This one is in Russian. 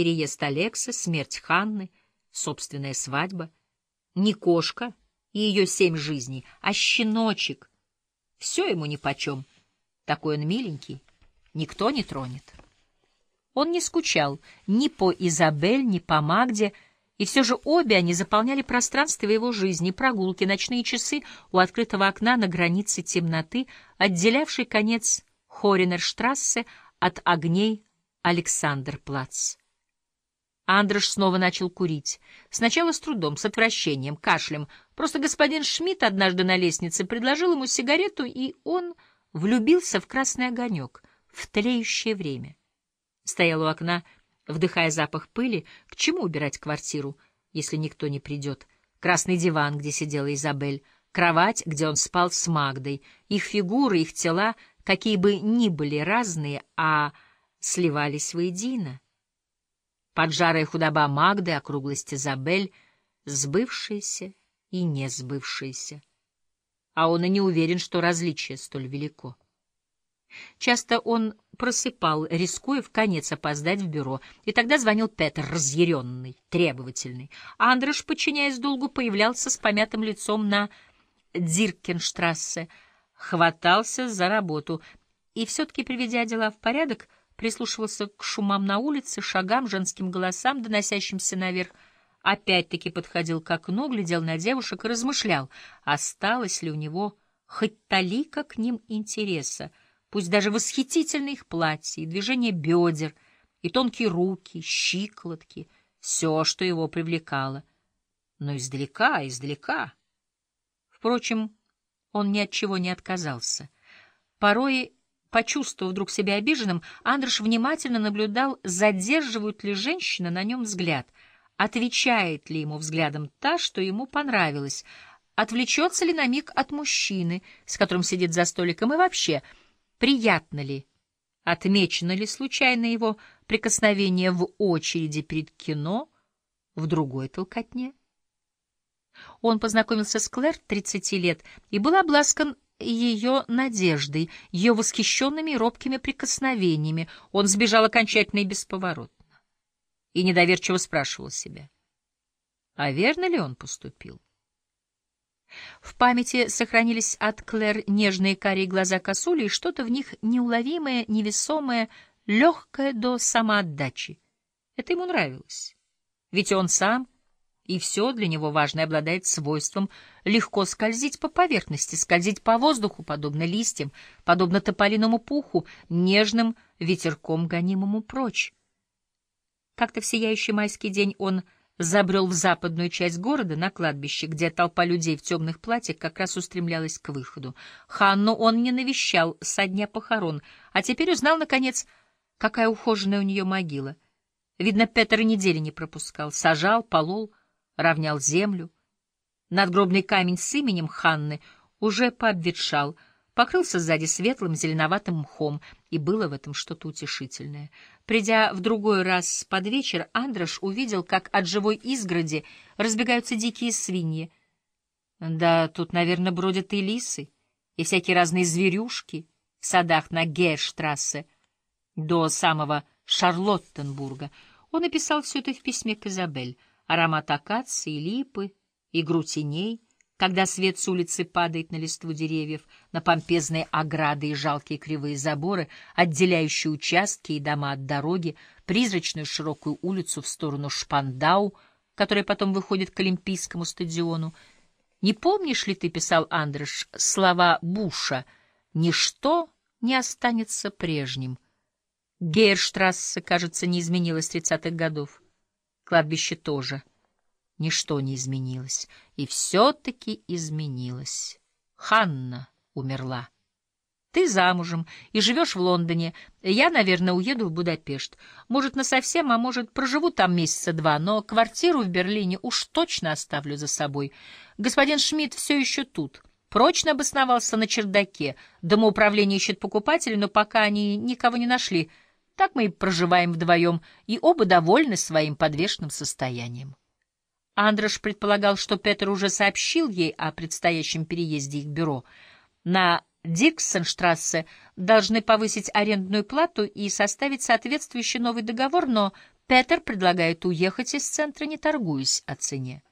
переезд Алекса, смерть Ханны, собственная свадьба. Не кошка и ее семь жизней, а щеночек. Все ему нипочем. Такой он миленький, никто не тронет. Он не скучал ни по Изабель, ни по Магде, и все же обе они заполняли пространство его жизни, прогулки, ночные часы у открытого окна на границе темноты, отделявшей конец Хоринерштрассе от огней Александрплац. Андрош снова начал курить. Сначала с трудом, с отвращением, кашлем. Просто господин Шмидт однажды на лестнице предложил ему сигарету, и он влюбился в красный огонек, в тлеющее время. Стоял у окна, вдыхая запах пыли. К чему убирать квартиру, если никто не придет? Красный диван, где сидела Изабель, кровать, где он спал с Магдой, их фигуры, их тела, какие бы ни были разные, а сливались воедино. Поджарая худоба Магды, округлость Изабель, сбывшаяся и не сбывшаяся. А он и не уверен, что различие столь велико. Часто он просыпал, рискуя в конец опоздать в бюро, и тогда звонил Петр, разъяренный, требовательный. А Андрош, подчиняясь долгу, появлялся с помятым лицом на Диркенштрассе, хватался за работу и, все-таки приведя дела в порядок, прислушивался к шумам на улице, шагам, женским голосам, доносящимся наверх, опять-таки подходил к окну, глядел на девушек и размышлял, осталось ли у него хоть талика к ним интереса, пусть даже восхитительные их платья, и движение бедер, и тонкие руки, щиколотки, все, что его привлекало. Но издалека, издалека. Впрочем, он ни от чего не отказался. Порой, почувствовав вдруг себя обиженным, Андрош внимательно наблюдал, задерживают ли женщины на нем взгляд, отвечает ли ему взглядом та, что ему понравилось, отвлечется ли на миг от мужчины, с которым сидит за столиком, и вообще — приятно ли, отмечено ли случайно его прикосновение в очереди перед кино, в другой толкотне. Он познакомился с Клэр 30 лет и был обласкан ее надеждой, ее восхищенными и робкими прикосновениями. Он сбежал окончательно и бесповоротно. И недоверчиво спрашивал себя, а верно ли он поступил? В памяти сохранились от Клэр нежные карие глаза косули и что-то в них неуловимое, невесомое, легкое до самоотдачи. Это ему нравилось. Ведь он сам и все для него важное обладает свойством легко скользить по поверхности, скользить по воздуху, подобно листьям, подобно тополиному пуху, нежным ветерком гонимому прочь. Как-то в сияющий майский день он забрел в западную часть города, на кладбище, где толпа людей в темных платьях как раз устремлялась к выходу. Ханну он не навещал со дня похорон, а теперь узнал, наконец, какая ухоженная у нее могила. Видно, Петр недели не пропускал, сажал, полол, равнял землю. Надгробный камень с именем Ханны уже пообветшал — покрылся сзади светлым зеленоватым мхом, и было в этом что-то утешительное. Придя в другой раз под вечер, Андрош увидел, как от живой изгороди разбегаются дикие свиньи. Да, тут, наверное, бродят и лисы, и всякие разные зверюшки в садах на Герштрассе до самого Шарлоттенбурга. Он написал все это в письме к Изабель. Аромат акации, липы, игру теней — когда свет с улицы падает на листву деревьев, на помпезные ограды и жалкие кривые заборы, отделяющие участки и дома от дороги, призрачную широкую улицу в сторону Шпандау, которая потом выходит к Олимпийскому стадиону. Не помнишь ли ты, писал Андреш, слова Буша «Ничто не останется прежним». Гейрштрассе, кажется, не изменилась с тридцатых годов. Кладбище тоже — Ничто не изменилось. И все-таки изменилось. Ханна умерла. Ты замужем и живешь в Лондоне. Я, наверное, уеду в Будапешт. Может, насовсем, а может, проживу там месяца два, но квартиру в Берлине уж точно оставлю за собой. Господин Шмидт все еще тут. Прочно обосновался на чердаке. Домоуправление ищет покупателей, но пока они никого не нашли. Так мы и проживаем вдвоем, и оба довольны своим подвешенным состоянием. Андрош предполагал, что Петр уже сообщил ей о предстоящем переезде их бюро. На Диксенштрассе должны повысить арендную плату и составить соответствующий новый договор, но Петер предлагает уехать из центра, не торгуясь о цене.